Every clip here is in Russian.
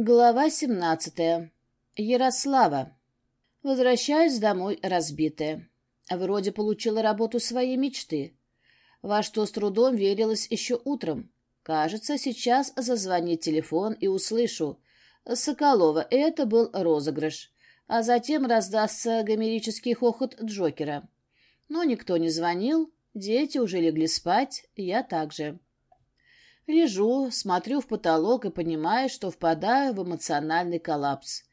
Глава 17. Ярослава. Возвращаюсь домой разбитая. Вроде получила работу своей мечты, во что с трудом верилась еще утром. Кажется, сейчас зазвонит телефон и услышу. Соколова, это был розыгрыш. А затем раздастся гомерический хохот Джокера. Но никто не звонил, дети уже легли спать, я также. Лежу, смотрю в потолок и понимаю, что впадаю в эмоциональный коллапс.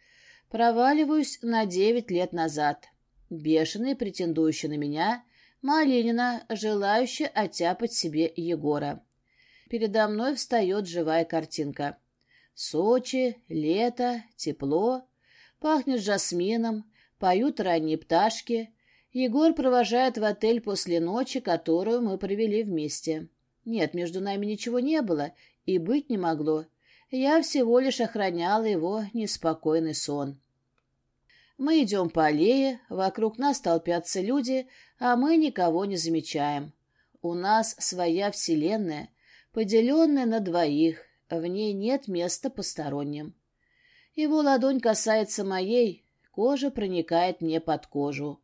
Проваливаюсь на девять лет назад. Бешеный, претендующий на меня, Малинина, желающая оттяпать себе Егора. Передо мной встает живая картинка. Сочи, лето, тепло, пахнет жасмином, поют ранние пташки. Егор провожает в отель после ночи, которую мы провели вместе. Нет, между нами ничего не было и быть не могло. Я всего лишь охраняла его неспокойный сон. Мы идем по аллее, вокруг нас толпятся люди, а мы никого не замечаем. У нас своя вселенная, поделенная на двоих, в ней нет места посторонним. Его ладонь касается моей, кожа проникает мне под кожу.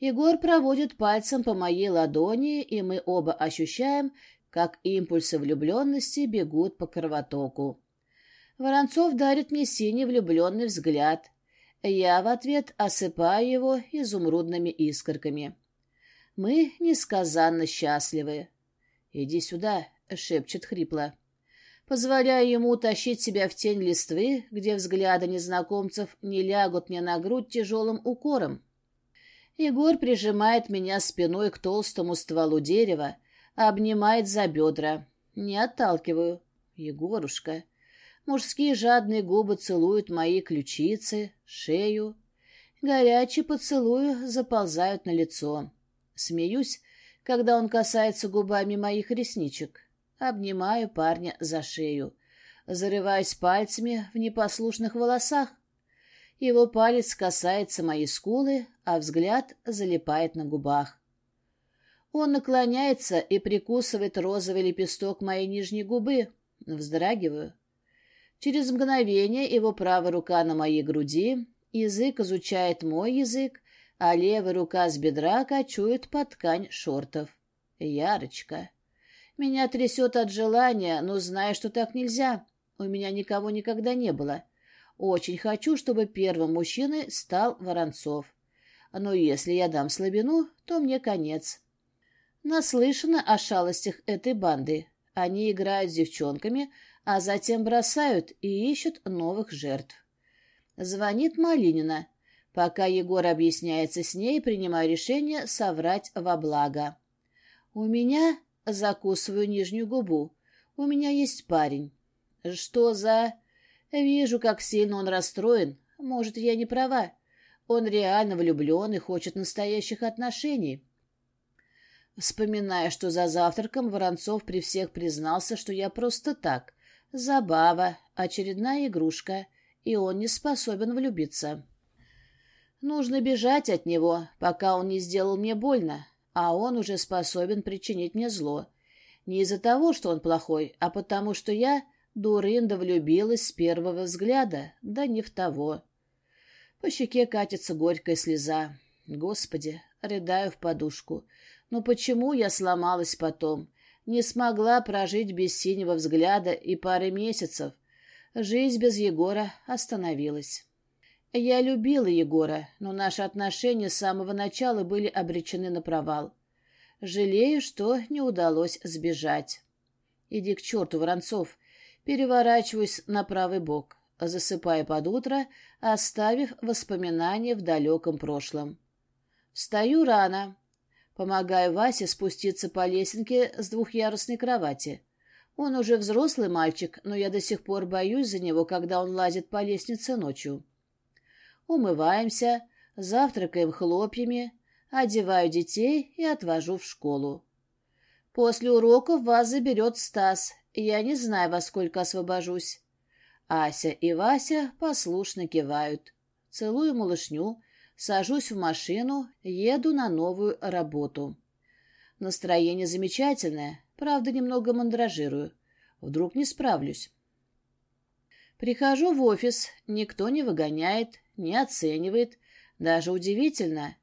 Егор проводит пальцем по моей ладони, и мы оба ощущаем, как импульсы влюбленности бегут по кровотоку. Воронцов дарит мне синий влюбленный взгляд. Я в ответ осыпаю его изумрудными искорками. Мы несказанно счастливы. «Иди сюда», — шепчет хрипло. Позволяю ему утащить себя в тень листвы, где взгляды незнакомцев не лягут мне на грудь тяжелым укором. Егор прижимает меня спиной к толстому стволу дерева, Обнимает за бедра. Не отталкиваю. Егорушка. Мужские жадные губы целуют мои ключицы, шею. Горячие поцелуи заползают на лицо. Смеюсь, когда он касается губами моих ресничек. Обнимаю парня за шею. Зарываюсь пальцами в непослушных волосах. Его палец касается моей скулы, а взгляд залипает на губах. Он наклоняется и прикусывает розовый лепесток моей нижней губы. Вздрагиваю. Через мгновение его правая рука на моей груди, язык изучает мой язык, а левая рука с бедра качует под ткань шортов. Ярочка. Меня трясет от желания, но знаю, что так нельзя. У меня никого никогда не было. Очень хочу, чтобы первым мужчиной стал Воронцов. Но если я дам слабину, то мне конец. Наслышана о шалостях этой банды. Они играют с девчонками, а затем бросают и ищут новых жертв. Звонит Малинина. Пока Егор объясняется с ней, принимаю решение соврать во благо. У меня... Закусываю нижнюю губу. У меня есть парень. Что за... Вижу, как сильно он расстроен. Может, я не права. Он реально влюблен и хочет настоящих отношений. Вспоминая, что за завтраком Воронцов при всех признался, что я просто так. Забава, очередная игрушка, и он не способен влюбиться. Нужно бежать от него, пока он не сделал мне больно, а он уже способен причинить мне зло. Не из-за того, что он плохой, а потому что я, дурында, влюбилась с первого взгляда, да не в того. По щеке катится горькая слеза. Господи, рыдаю в подушку. Но почему я сломалась потом? Не смогла прожить без синего взгляда и пары месяцев. Жизнь без Егора остановилась. Я любила Егора, но наши отношения с самого начала были обречены на провал. Жалею, что не удалось сбежать. Иди к черту, Воронцов. Переворачиваюсь на правый бок, засыпая под утро, оставив воспоминания в далеком прошлом. Встаю рано, Помогаю Васе спуститься по лесенке с двухъярусной кровати. Он уже взрослый мальчик, но я до сих пор боюсь за него, когда он лазит по лестнице ночью. Умываемся, завтракаем хлопьями, одеваю детей и отвожу в школу. После уроков вас заберет Стас, я не знаю, во сколько освобожусь. Ася и Вася послушно кивают. Целую малышню, Сажусь в машину, еду на новую работу. Настроение замечательное, правда, немного мандражирую. Вдруг не справлюсь. Прихожу в офис, никто не выгоняет, не оценивает. Даже удивительно.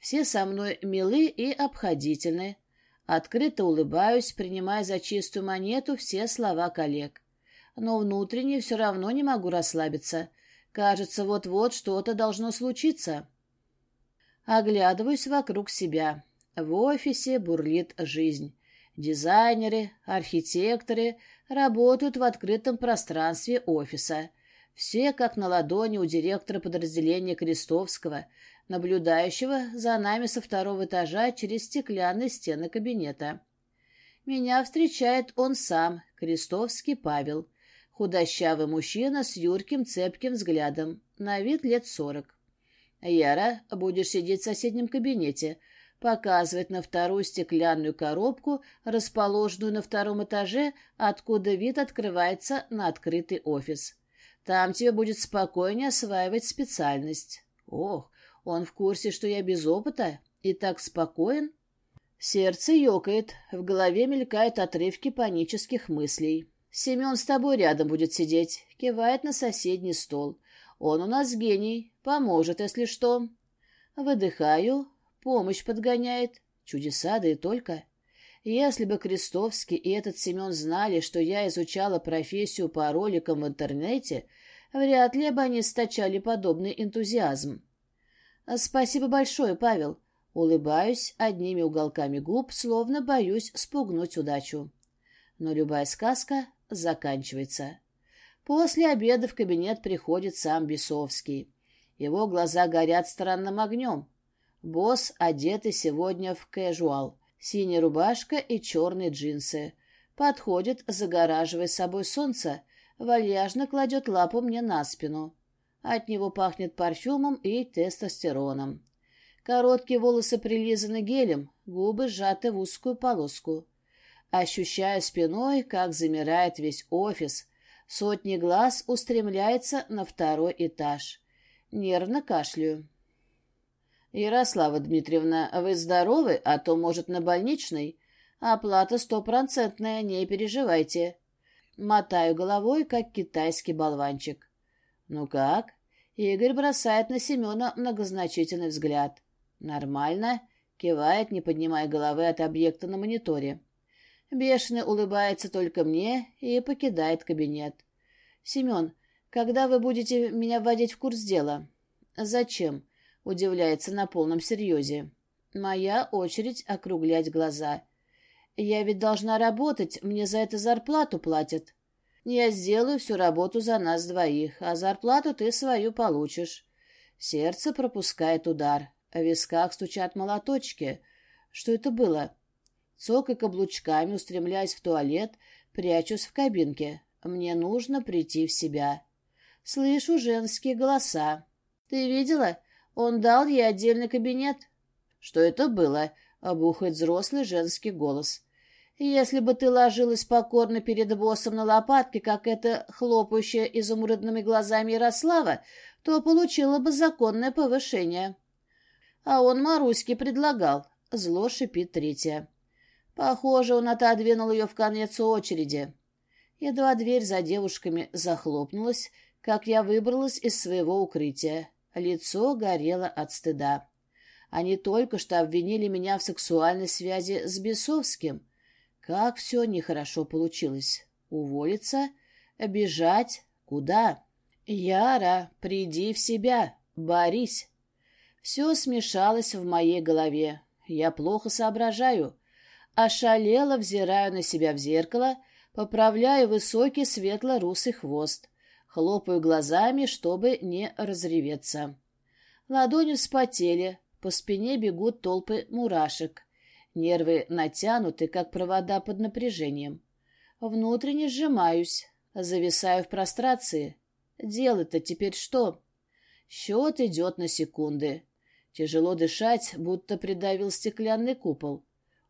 Все со мной милы и обходительны. Открыто улыбаюсь, принимая за чистую монету все слова коллег. Но внутренне все равно не могу расслабиться. Кажется, вот-вот что-то должно случиться. Оглядываюсь вокруг себя. В офисе бурлит жизнь. Дизайнеры, архитекторы работают в открытом пространстве офиса. Все как на ладони у директора подразделения Крестовского, наблюдающего за нами со второго этажа через стеклянные стены кабинета. Меня встречает он сам, Крестовский Павел, худощавый мужчина с юрким цепким взглядом, на вид лет сорок. «Яра, будешь сидеть в соседнем кабинете», показывает на вторую стеклянную коробку, расположенную на втором этаже, откуда вид открывается на открытый офис. Там тебе будет спокойнее осваивать специальность. Ох, он в курсе, что я без опыта и так спокоен. Сердце ёкает, в голове мелькают отрывки панических мыслей. Семен с тобой рядом будет сидеть, кивает на соседний стол. Он у нас гений, поможет, если что. Выдыхаю, помощь подгоняет. Чудеса, да и только. Если бы Крестовский и этот Семен знали, что я изучала профессию по роликам в интернете, вряд ли бы они стачали подобный энтузиазм. «Спасибо большое, Павел». Улыбаюсь одними уголками губ, словно боюсь спугнуть удачу. Но любая сказка заканчивается. После обеда в кабинет приходит сам Бесовский. Его глаза горят странным огнем. Босс одетый сегодня в кэжуал. Синяя рубашка и черные джинсы. Подходит, загораживая собой солнце, вальяжно кладет лапу мне на спину. От него пахнет парфюмом и тестостероном. Короткие волосы прилизаны гелем, губы сжаты в узкую полоску. Ощущая спиной, как замирает весь офис, сотни глаз устремляется на второй этаж. Нервно кашляю. «Ярослава Дмитриевна, вы здоровы, а то, может, на больничной? Оплата стопроцентная, не переживайте». Мотаю головой, как китайский болванчик. «Ну как?» Игорь бросает на Семена многозначительный взгляд. «Нормально», — кивает, не поднимая головы от объекта на мониторе. Бешеный улыбается только мне и покидает кабинет. «Семен, когда вы будете меня вводить в курс дела?» «Зачем?» — удивляется на полном серьезе. «Моя очередь округлять глаза. Я ведь должна работать, мне за это зарплату платят». Я сделаю всю работу за нас двоих, а зарплату ты свою получишь. Сердце пропускает удар, а в висках стучат молоточки. Что это было? Цокой каблучками, устремляясь в туалет, прячусь в кабинке. Мне нужно прийти в себя. Слышу женские голоса. «Ты видела? Он дал ей отдельный кабинет». «Что это было?» — обухает взрослый женский голос. Если бы ты ложилась покорно перед боссом на лопатке, как эта хлопающая изумрудными глазами Ярослава, то получила бы законное повышение. А он Маруське предлагал. Зло шипит третья. Похоже, он отодвинул ее в конец очереди. Едва дверь за девушками захлопнулась, как я выбралась из своего укрытия. Лицо горело от стыда. Они только что обвинили меня в сексуальной связи с Бесовским — как все нехорошо получилось. Уволиться? Бежать? Куда? Яра, приди в себя, борись. Все смешалось в моей голове. Я плохо соображаю. Ошалело взираю на себя в зеркало, поправляю высокий светло-русый хвост. Хлопаю глазами, чтобы не разреветься. Ладони вспотели, по спине бегут толпы мурашек. Нервы натянуты, как провода под напряжением. Внутренне сжимаюсь, зависаю в прострации. Делать-то теперь что? Счет идет на секунды. Тяжело дышать, будто придавил стеклянный купол.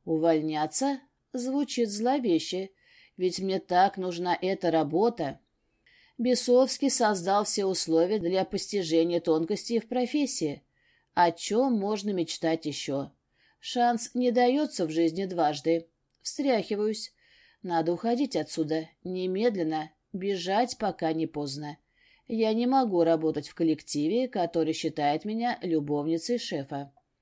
Увольняться звучит зловеще, ведь мне так нужна эта работа. Бесовский создал все условия для постижения тонкостей в профессии. О чем можно мечтать еще? Шанс не дается в жизни дважды. Встряхиваюсь. Надо уходить отсюда. Немедленно. Бежать пока не поздно. Я не могу работать в коллективе, который считает меня любовницей шефа.